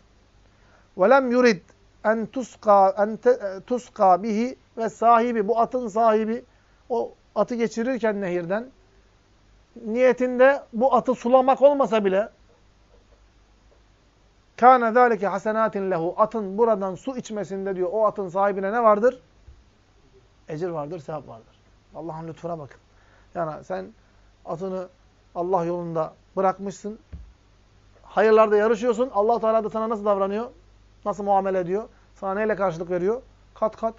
Speaker 1: وَلَمْ yurid en tuska en tuska bihi ve sahibi bu atın sahibi o atı geçirirken nehirden niyetinde bu atı sulamak olmasa bile Kâne zâlike hasenâtin lehu. Atın buradan su içmesinde diyor o atın sahibine ne vardır? Ecir vardır, sevap vardır. Allah'ın lütfuna bakın. Yani sen atını Allah yolunda bırakmışsın. Hayırlarda yarışıyorsun. Allah Teala da sana nasıl davranıyor? Nasıl muamele ediyor? Sana neyle karşılık veriyor? Kat kat.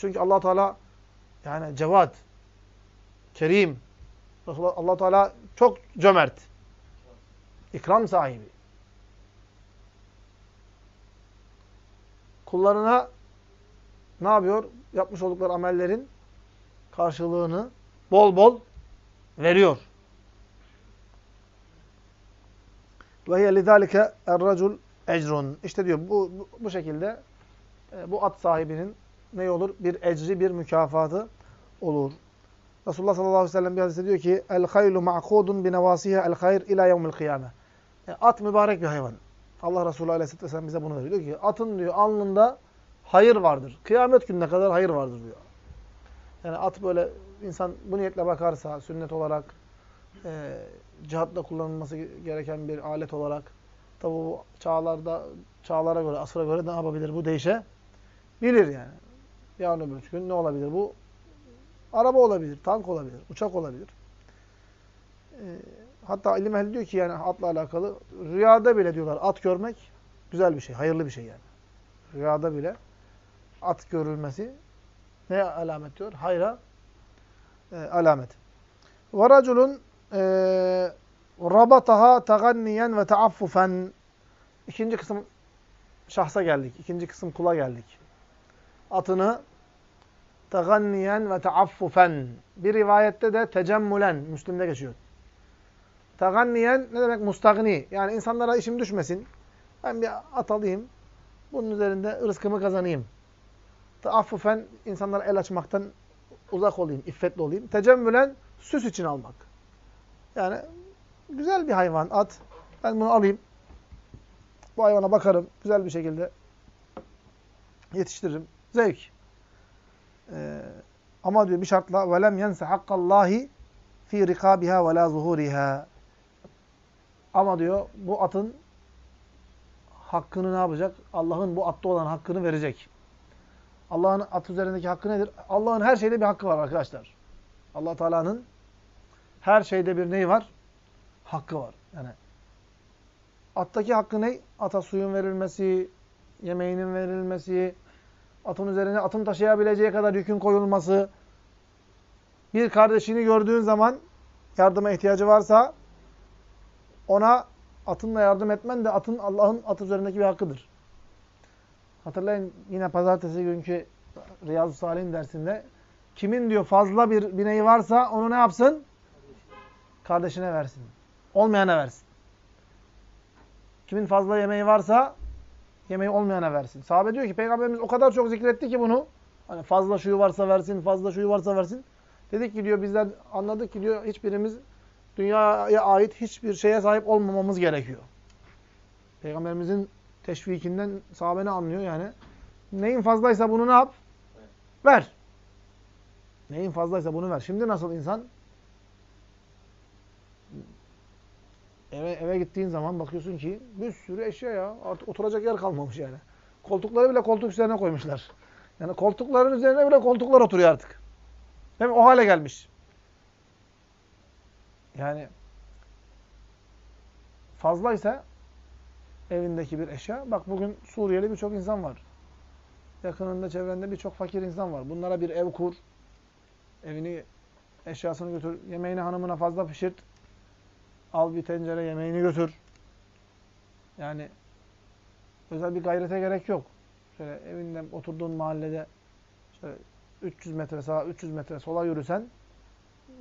Speaker 1: Çünkü Allah Teala yani cevat, kerim. Allah Teala çok cömert. İkram sahibi. kullarına ne yapıyor? Yapmış oldukları amellerin karşılığını bol bol veriyor. Ve hiye lidâlike er-racul ecrun. İşte diyor bu, bu, bu şekilde e, bu at sahibinin ne olur? Bir ecri, bir mükafatı olur. Resulullah sallallahu aleyhi ve sellem bir hadiste diyor ki el haylu ma'kudun bi nevasiha el hayr ila yevmil kıyame. E, at mübarek bir hayvan. Allah Resulü Aleyhisselatü Vesselam bize bunu veriyor. Diyor ki atın diyor alnında hayır vardır. Kıyamet gününe kadar hayır vardır diyor. Yani at böyle insan bu niyetle bakarsa sünnet olarak e, cihatla kullanılması gereken bir alet olarak tabi bu çağlarda çağlara göre, asıra göre ne yapabilir? Bu değişe bilir yani. Yarın öbür gün ne olabilir? Bu araba olabilir, tank olabilir, uçak olabilir. E, Hatta ilim ehli diyor ki yani atla alakalı rüyada bile diyorlar at görmek güzel bir şey, hayırlı bir şey yani. Rüyada bile at görülmesi ne alamet diyor? Hayra e, alamet. Ve e, rabataha taganniyen ve taaffufen İkinci kısım şahsa geldik. İkinci kısım kula geldik. Atını taganniyen ve taaffufen. Bir rivayette de tecemmülen. Müslim'de geçiyor. Taganniyen ne demek? Mustagni. Yani insanlara işim düşmesin. Ben bir at alayım. Bunun üzerinde rızkımı kazanayım. Taaffufen insanlara el açmaktan uzak olayım, iffetli olayım. Tecemmülen süs için almak. Yani güzel bir hayvan, at. Ben bunu alayım. Bu hayvana bakarım. Güzel bir şekilde yetiştiririm. Zevk. Ee, ama diyor bir şartla وَلَمْ يَنْسَ حَقَّ اللّٰهِ ف۪ي رِقَابِهَا وَلَا ظُهُورِهَا ama diyor bu atın hakkını ne yapacak? Allah'ın bu atta olan hakkını verecek. Allah'ın at üzerindeki hakkı nedir? Allah'ın her şeyde bir hakkı var arkadaşlar. Allah Teala'nın her şeyde bir neyi var? Hakkı var. Yani attaki hakkı ne? Ata suyun verilmesi, yemeğinin verilmesi, atın üzerine atın taşıyabileceği kadar yükün koyulması, bir kardeşini gördüğün zaman yardıma ihtiyacı varsa ona atınla yardım etmen de atın Allah'ın at üzerindeki bir hakkıdır. Hatırlayın yine pazartesi günkü Riyazu Salih'in dersinde kimin diyor fazla bir bineği varsa onu ne yapsın? Kardeşine versin. Olmayana versin. Kimin fazla yemeği varsa yemeği olmayana versin. Sahabe diyor ki Peygamberimiz o kadar çok zikretti ki bunu. Hani fazla şuyu varsa versin, fazla şuyu varsa versin. Dedik ki diyor bizler anladık ki diyor hiçbirimiz dünyaya ait hiçbir şeye sahip olmamamız gerekiyor. Peygamberimizin teşvikinden sahabe ne anlıyor yani? Neyin fazlaysa bunu ne yap? Ver. Neyin fazlaysa bunu ver. Şimdi nasıl insan? Eve, eve gittiğin zaman bakıyorsun ki bir sürü eşya ya. Artık oturacak yer kalmamış yani. Koltukları bile koltuk üzerine koymuşlar. Yani koltukların üzerine bile koltuklar oturuyor artık. Değil mi? O hale gelmiş. Yani fazlaysa evindeki bir eşya. Bak bugün Suriyeli birçok insan var. Yakınında, çevrende birçok fakir insan var. Bunlara bir ev kur. Evini, eşyasını götür. Yemeğini hanımına fazla pişirt. Al bir tencere yemeğini götür. Yani özel bir gayrete gerek yok. Şöyle evinden oturduğun mahallede şöyle 300 metre sağa, 300 metre sola yürüsen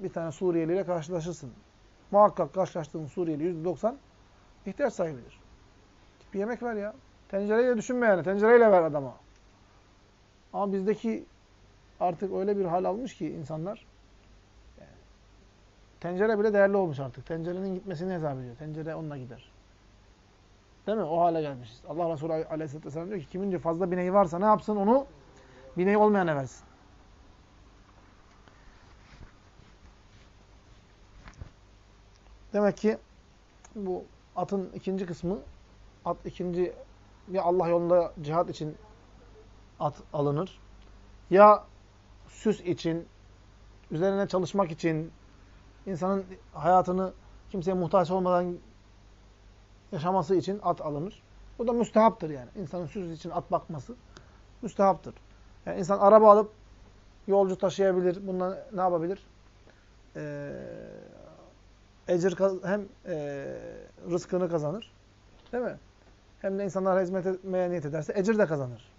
Speaker 1: bir tane Suriyeli ile karşılaşırsın. Muhakkak karşılaştığın Suriyeli %90 ihtiyaç sahibidir. Bir yemek ver ya. Tencereyle düşünme yani. Tencereyle ver adama. Ama bizdeki artık öyle bir hal almış ki insanlar tencere bile değerli olmuş artık. Tencerenin gitmesini hesap ediyor. Tencere onunla gider. Değil mi? O hale gelmişiz. Allah Resulü Aleyhisselatü Vesselam diyor ki kimin diyor fazla bineği varsa ne yapsın? Onu bineği olmayana versin. Demek ki bu atın ikinci kısmı at ikinci ya Allah yolunda cihat için at alınır. Ya süs için, üzerine çalışmak için, insanın hayatını kimseye muhtaç olmadan yaşaması için at alınır. Bu da müstehaptır yani. İnsanın süs için at bakması müstehaptır. Yani insan araba alıp yolcu taşıyabilir. Bundan ne yapabilir? Ee, ecir hem e, rızkını kazanır. Değil mi? Hem de insanlara hizmet etmeye niyet ederse ecir de kazanır.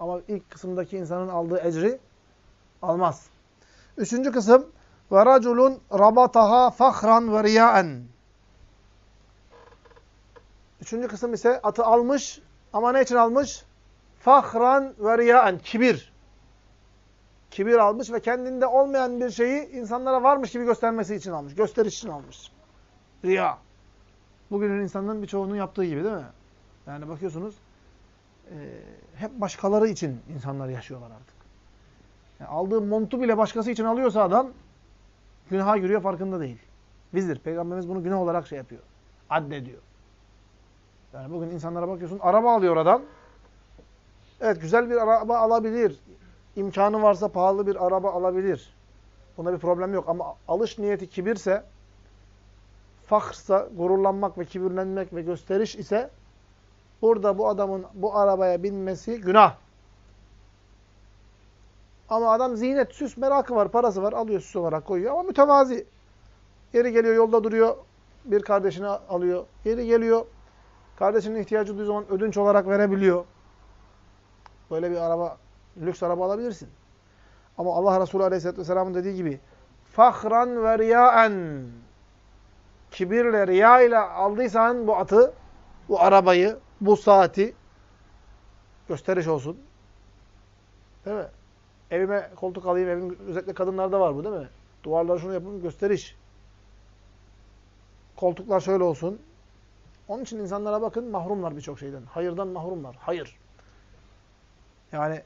Speaker 1: Ama ilk kısımdaki insanın aldığı ecri almaz. Üçüncü kısım ve raculun rabataha fahran ve riyaen. Üçüncü kısım ise atı almış ama ne için almış? Fahran ve riyaen. Kibir. Kibir almış ve kendinde olmayan bir şeyi insanlara varmış gibi göstermesi için almış. Gösteriş için almış. Riya. Bugünün insanların birçoğunun yaptığı gibi değil mi? Yani bakıyorsunuz e, hep başkaları için insanlar yaşıyorlar artık. Yani aldığı montu bile başkası için alıyorsa adam günaha giriyor farkında değil. Bizdir. Peygamberimiz bunu günah olarak şey yapıyor. Addediyor. Yani bugün insanlara bakıyorsun araba alıyor adam. Evet güzel bir araba alabilir. İmkanı varsa pahalı bir araba alabilir. Bunda bir problem yok ama alış niyeti kibirse fahrsa, gururlanmak ve kibirlenmek ve gösteriş ise burada bu adamın bu arabaya binmesi günah. Ama adam zinet, süs merakı var, parası var, alıyor süs olarak koyuyor ama mütevazi. Yeri geliyor, yolda duruyor, bir kardeşini alıyor. Yeri geliyor, kardeşinin ihtiyacı duyduğu zaman ödünç olarak verebiliyor. Böyle bir araba, lüks araba alabilirsin. Ama Allah Resulü Aleyhisselatü Vesselam'ın dediği gibi fahran ve riyaen kibirle, riya ile aldıysan bu atı, bu arabayı, bu saati gösteriş olsun. Değil mi? Evime koltuk alayım, evin özellikle kadınlarda var bu değil mi? Duvarlara şunu yapın, gösteriş. Koltuklar şöyle olsun. Onun için insanlara bakın, mahrumlar birçok şeyden. Hayırdan mahrumlar. Hayır. Yani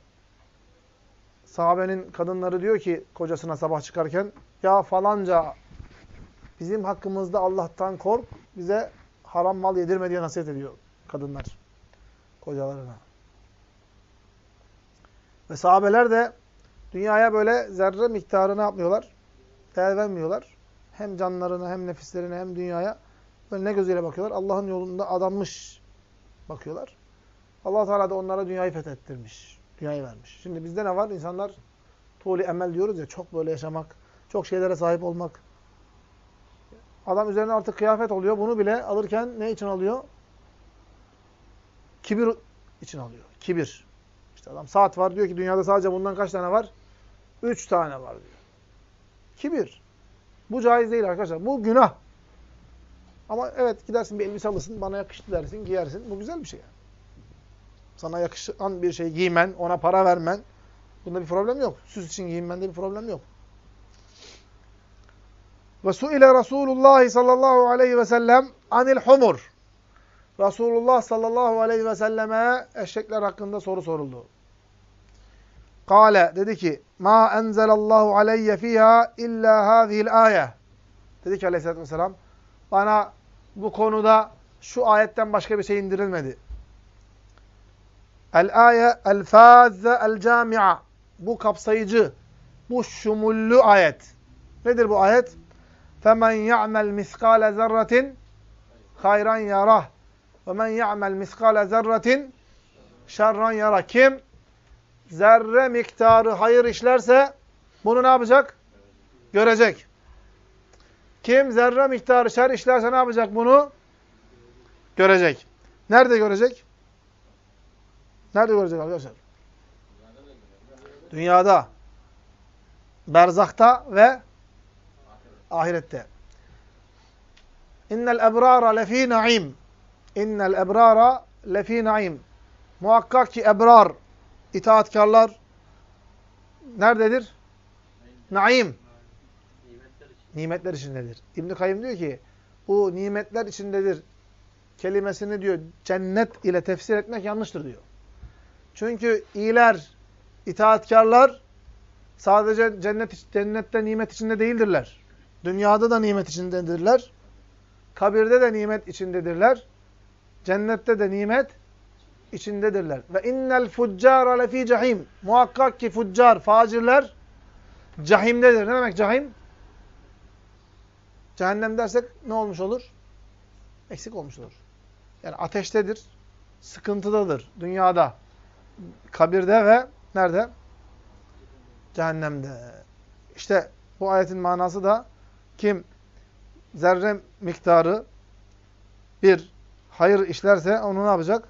Speaker 1: sahabenin kadınları diyor ki kocasına sabah çıkarken ya falanca bizim hakkımızda Allah'tan kork, bize haram mal yedirme diye nasihat ediyor kadınlar kocalarına. Ve sahabeler de dünyaya böyle zerre miktarı ne yapmıyorlar? Değer vermiyorlar. Hem canlarına hem nefislerine hem dünyaya böyle ne gözüyle bakıyorlar? Allah'ın yolunda adanmış bakıyorlar. Allah Teala da onlara dünyayı fethettirmiş. Dünyayı vermiş. Şimdi bizde ne var? İnsanlar tuğli emel diyoruz ya çok böyle yaşamak, çok şeylere sahip olmak. Adam üzerine artık kıyafet oluyor. Bunu bile alırken ne için alıyor? Kibir için alıyor. Kibir. İşte adam saat var diyor ki dünyada sadece bundan kaç tane var? Üç tane var diyor. Kibir. Bu caiz değil arkadaşlar. Bu günah. Ama evet gidersin bir elbise alırsın, bana yakıştı dersin, giyersin. Bu güzel bir şey. Sana yakışan bir şey giymen, ona para vermen. Bunda bir problem yok. Süs için giyinmende bir problem yok. Ve suile Resulullah sallallahu aleyhi ve sellem anil humur. Resulullah sallallahu aleyhi ve selleme eşekler hakkında soru soruldu. Kale dedi ki ma enzelallahu aleyye fiha illa hazihil ayet. Dedi ki aleyhissalatü vesselam bana bu konuda şu ayetten başka bir şey indirilmedi. El aye el fazze el camia. Bu kapsayıcı, bu şumullü ayet. Nedir bu ayet? Femen ya'mel miskale zerratin hayran yarah. Ve men ya'mel miskale zerratin şerran yara. Kim? Zerre miktarı hayır işlerse bunu ne yapacak? Görecek. Kim zerre miktarı şer işlerse ne yapacak bunu? Görecek. Nerede görecek? Nerede görecek arkadaşlar? Dünyada, berzakta ve ahirette. İnnel ebrara lefî naim. İnnel ebrara lefî naim. Muhakkak ki ebrar, itaatkarlar nerededir? Naim. Nimetler içindedir. İbn-i Kayyum diyor ki, bu nimetler içindedir kelimesini diyor cennet ile tefsir etmek yanlıştır diyor. Çünkü iyiler, itaatkarlar sadece cennet cennette nimet içinde değildirler. Dünyada da nimet içindedirler. Kabirde de nimet içindedirler. Cennette de nimet içindedirler. Ve innel fuccara lefi cahim. Muhakkak ki fuccar, facirler cahimdedir. Ne demek cahim? Cehennem dersek ne olmuş olur? Eksik olmuş olur. Yani ateştedir, sıkıntıdadır dünyada, kabirde ve nerede? Cehennemde. İşte bu ayetin manası da kim zerre miktarı bir hayır işlerse onu ne yapacak?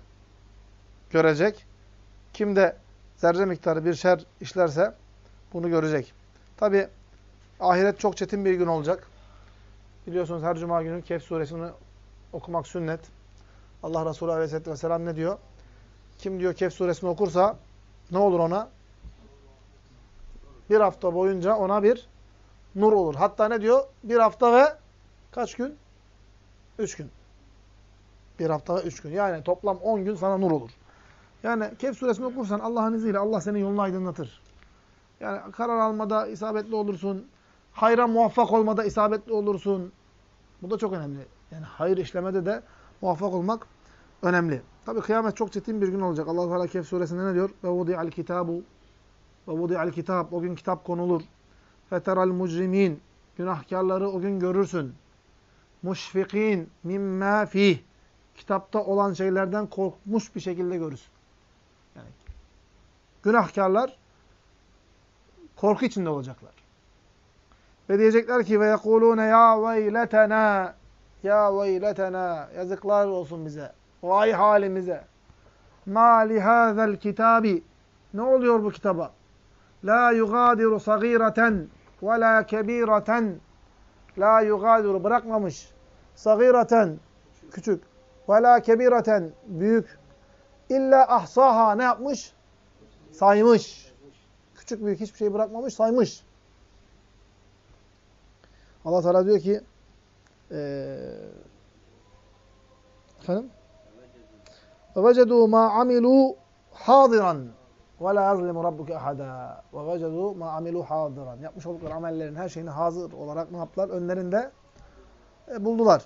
Speaker 1: Görecek. Kim de zerre miktarı bir şer işlerse bunu görecek. Tabi ahiret çok çetin bir gün olacak. Biliyorsunuz her cuma günü Kehf suresini okumak sünnet. Allah Resulü aleyhisselatü vesselam ne diyor? Kim diyor Kehf suresini okursa ne olur ona? Bir hafta boyunca ona bir nur olur. Hatta ne diyor? Bir hafta ve kaç gün? Üç gün. Bir hafta ve üç gün. Yani toplam on gün sana nur olur. Yani Kehf suresini okursan Allah'ın izniyle Allah senin yolunu aydınlatır. Yani karar almada isabetli olursun. Hayra muvaffak olmada isabetli olursun. Bu da çok önemli. Yani hayır işlemede de muvaffak olmak önemli. Tabi kıyamet çok çetin bir gün olacak. Allah Teala Kehf suresinde ne diyor? Ve vudi'al kitabu ve vudi'al kitab. O gün kitap konulur. Feteral mucrimin. Günahkarları o gün görürsün. Muşfikin mimma fih. Kitapta olan şeylerden korkmuş bir şekilde görürsün. Yani günahkarlar korku içinde olacaklar. Ve diyecekler ki ve yekulune ya veyletena ya veyletena yazıklar olsun bize. Vay halimize. Ma li hazel kitabi ne oluyor bu kitaba? La yugadiru sagireten ve la kebireten la yugadiru bırakmamış. Sagireten küçük ve la kebireten büyük illa ahsaha ne yapmış? Saymış. Küçük büyük hiçbir şey bırakmamış, saymış. Allah Teala diyor ki ee, efendim وَوَجَدُوا مَا عَمِلُوا حَاضِرًا وَلَا يَظْلِمُ رَبُّكَ أَحَدًا وَوَجَدُوا مَا عَمِلُوا حَاضِرًا Yapmış oldukları amellerin her şeyini hazır olarak ne yaptılar? Önlerinde e, buldular.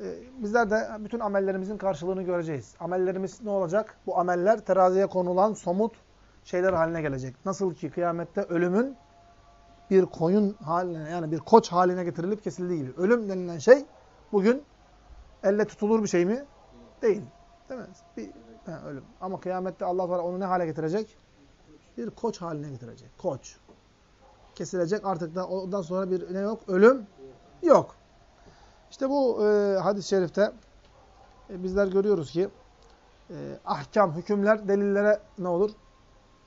Speaker 1: E, bizler de bütün amellerimizin karşılığını göreceğiz. Amellerimiz ne olacak? Bu ameller teraziye konulan somut şeyler haline gelecek. Nasıl ki kıyamette ölümün bir koyun haline yani bir koç haline getirilip kesildiği gibi. Ölüm denilen şey bugün elle tutulur bir şey mi? Değil. Değil mi? Bir he, ölüm. Ama kıyamette Allah Teala onu ne hale getirecek? Bir koç haline getirecek. Koç. Kesilecek artık da ondan sonra bir ne yok? Ölüm yok. İşte bu e, hadis-i şerifte e, bizler görüyoruz ki e, ahkam, hükümler delillere ne olur?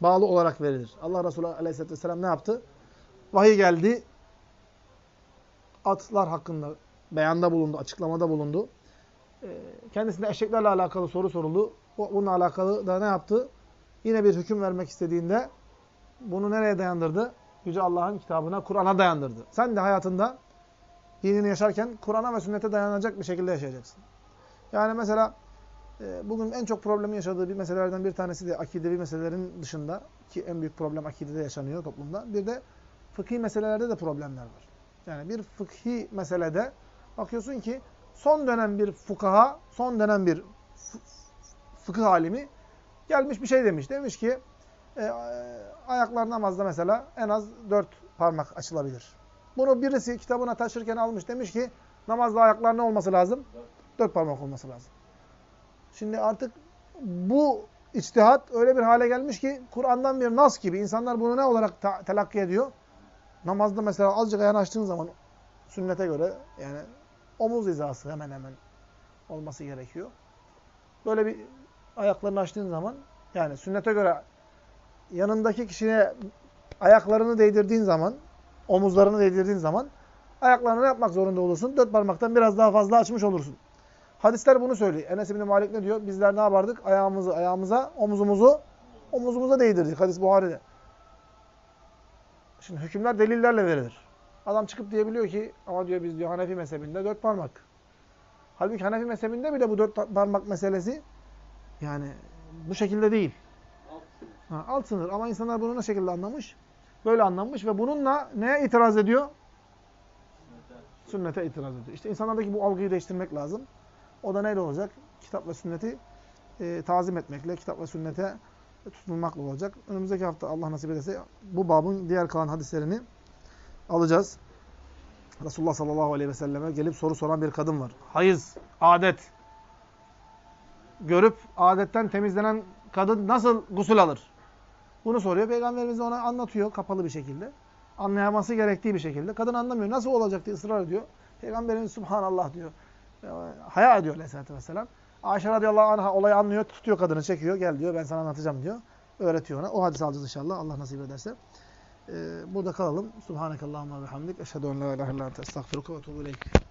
Speaker 1: Bağlı olarak verilir. Allah Resulü Aleyhisselatü vesselam ne yaptı? Vahiy geldi. Atlar hakkında beyanda bulundu, açıklamada bulundu. E, kendisine eşeklerle alakalı soru soruldu. O, bununla alakalı da ne yaptı? Yine bir hüküm vermek istediğinde bunu nereye dayandırdı? Yüce Allah'ın kitabına, Kur'an'a dayandırdı. Sen de hayatında dinini yaşarken Kur'an'a ve sünnete dayanacak bir şekilde yaşayacaksın. Yani mesela e, bugün en çok problemi yaşadığı bir meselelerden bir tanesi de akidevi meselelerin dışında ki en büyük problem akidede yaşanıyor toplumda. Bir de fıkhi meselelerde de problemler var. Yani bir fıkhi meselede bakıyorsun ki son dönem bir fukaha, son dönem bir fıkıh alimi gelmiş bir şey demiş. Demiş ki e, ayaklar namazda mesela en az dört parmak açılabilir. Bunu birisi kitabına taşırken almış demiş ki namazda ayaklar ne olması lazım? Dört parmak olması lazım. Şimdi artık bu içtihat öyle bir hale gelmiş ki Kur'an'dan bir nas gibi. insanlar bunu ne olarak telakki ediyor? Namazda mesela azıcık ayağını açtığın zaman sünnete göre yani omuz hizası hemen hemen olması gerekiyor. Böyle bir ayaklarını açtığın zaman yani sünnete göre yanındaki kişiye ayaklarını değdirdiğin zaman, omuzlarını değdirdiğin zaman ayaklarını yapmak zorunda olursun? Dört parmaktan biraz daha fazla açmış olursun. Hadisler bunu söylüyor. Enes İbni Malik ne diyor? Bizler ne yapardık? Ayağımızı ayağımıza, omuzumuzu omuzumuza değdirdik. Hadis Buhari'de. Şimdi hükümler delillerle verilir. Adam çıkıp diyebiliyor ki ama diyor biz diyor Hanefi mezhebinde dört parmak. Halbuki Hanefi mezhebinde bile bu dört parmak meselesi yani bu şekilde değil. Ha, alt sınır ama insanlar bunu ne şekilde anlamış? Böyle anlamış ve bununla neye itiraz ediyor? Sünnete itiraz ediyor. İşte insanlardaki bu algıyı değiştirmek lazım. O da neyle olacak? Kitap ve sünneti e, tazim etmekle, kitap ve sünnete tutunmakla olacak. Önümüzdeki hafta Allah nasip ederse bu babın diğer kalan hadislerini alacağız. Resulullah sallallahu aleyhi ve selleme gelip soru soran bir kadın var. Hayız, adet. Görüp adetten temizlenen kadın nasıl gusül alır? Bunu soruyor. Peygamberimiz ona anlatıyor kapalı bir şekilde. Anlayaması gerektiği bir şekilde. Kadın anlamıyor. Nasıl olacak diye ısrar ediyor. Peygamberimiz subhanallah diyor. Haya ediyor aleyhissalatü vesselam. Ayşe radıyallahu anh'a olayı anlıyor. Tutuyor kadını çekiyor. Gel diyor ben sana anlatacağım diyor. Öğretiyor ona. O hadisi alacağız inşallah. Allah nasip ederse. Ee, burada kalalım. Subhanakallahumma ve hamdik. Eşhedü en la ilahe illa ente estağfiruka ve etûbü ileyk.